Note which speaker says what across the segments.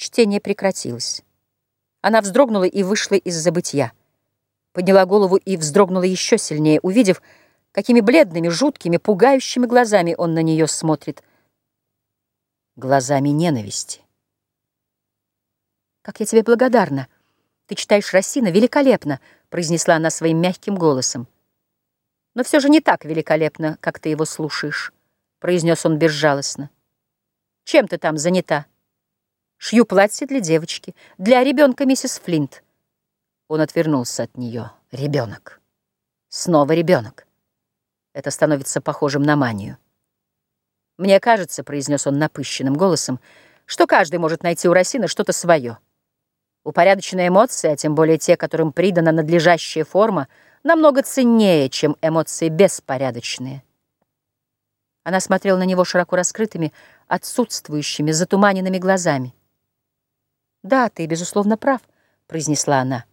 Speaker 1: Чтение прекратилось. Она вздрогнула и вышла из забытья. Подняла голову и вздрогнула еще сильнее, увидев, какими бледными, жуткими, пугающими глазами он на нее смотрит. Глазами ненависти. «Как я тебе благодарна! Ты читаешь Рассина великолепно!» произнесла она своим мягким голосом. «Но все же не так великолепно, как ты его слушаешь», произнес он безжалостно. «Чем ты там занята?» Шью платье для девочки, для ребенка миссис Флинт. Он отвернулся от нее. Ребенок. Снова ребенок. Это становится похожим на манию. «Мне кажется», — произнес он напыщенным голосом, «что каждый может найти у Росины что-то свое. Упорядоченные эмоции, а тем более те, которым придана надлежащая форма, намного ценнее, чем эмоции беспорядочные». Она смотрела на него широко раскрытыми, отсутствующими, затуманенными глазами. «Да, ты, безусловно, прав», — произнесла она.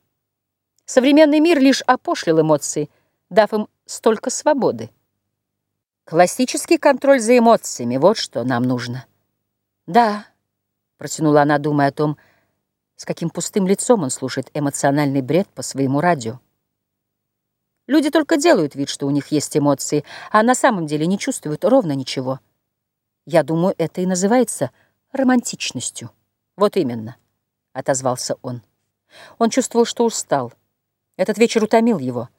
Speaker 1: «Современный мир лишь опошлил эмоции, дав им столько свободы. Классический контроль за эмоциями — вот что нам нужно». «Да», — протянула она, думая о том, с каким пустым лицом он слушает эмоциональный бред по своему радио. Люди только делают вид, что у них есть эмоции, а на самом деле не чувствуют ровно ничего. Я думаю, это и называется романтичностью. Вот именно отозвался он. Он чувствовал, что устал. Этот вечер утомил его.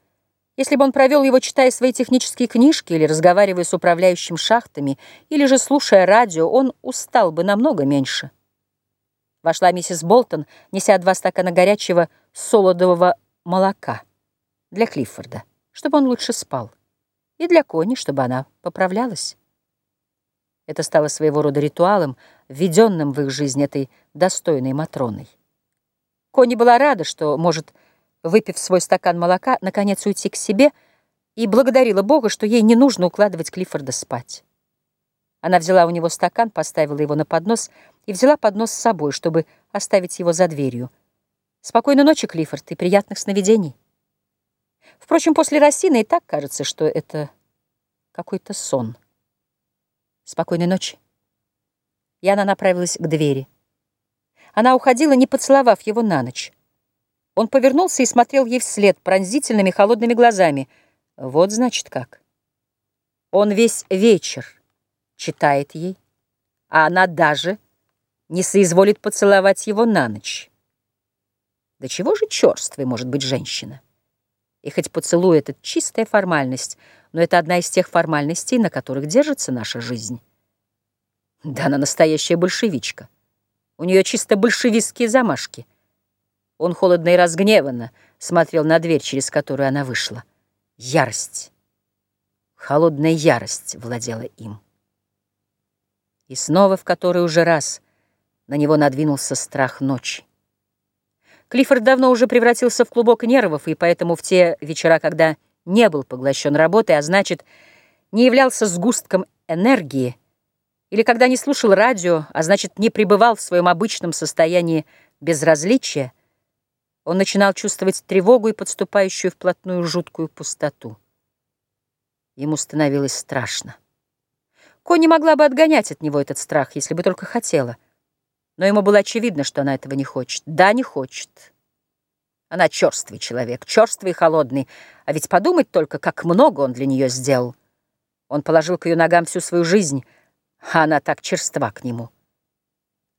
Speaker 1: Если бы он провел его, читая свои технические книжки или разговаривая с управляющим шахтами, или же слушая радио, он устал бы намного меньше. Вошла миссис Болтон, неся два стакана горячего солодового молока для Клиффорда, чтобы он лучше спал, и для Кони, чтобы она поправлялась. Это стало своего рода ритуалом, введенным в их жизнь этой достойной Матроной. Кони была рада, что может, выпив свой стакан молока, наконец уйти к себе, и благодарила Бога, что ей не нужно укладывать Клиффорда спать. Она взяла у него стакан, поставила его на поднос и взяла поднос с собой, чтобы оставить его за дверью. «Спокойной ночи, Клиффорд, и приятных сновидений». Впрочем, после Росины и так кажется, что это какой-то сон. Спокойной ночи. И она направилась к двери. Она уходила, не поцеловав его на ночь. Он повернулся и смотрел ей вслед пронзительными холодными глазами. Вот значит как. Он весь вечер читает ей, а она даже не соизволит поцеловать его на ночь. Да чего же черствой может быть женщина? И хоть поцелуй — это чистая формальность — но это одна из тех формальностей, на которых держится наша жизнь. Да, она настоящая большевичка. У нее чисто большевистские замашки. Он холодно и разгневанно смотрел на дверь, через которую она вышла. Ярость, холодная ярость владела им. И снова в который уже раз на него надвинулся страх ночи. Клиффорд давно уже превратился в клубок нервов, и поэтому в те вечера, когда не был поглощен работой, а значит, не являлся сгустком энергии, или когда не слушал радио, а значит, не пребывал в своем обычном состоянии безразличия, он начинал чувствовать тревогу и подступающую вплотную жуткую пустоту. Ему становилось страшно. Кони могла бы отгонять от него этот страх, если бы только хотела. Но ему было очевидно, что она этого не хочет. Да, не хочет. Она черствый человек, черствый и холодный, а ведь подумать только, как много он для нее сделал. Он положил к ее ногам всю свою жизнь, а она так черства к нему.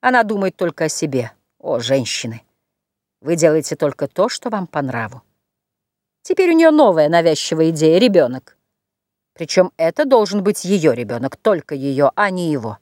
Speaker 1: Она думает только о себе. О, женщины, вы делаете только то, что вам по нраву. Теперь у нее новая навязчивая идея — ребенок. Причем это должен быть ее ребенок, только ее, а не его.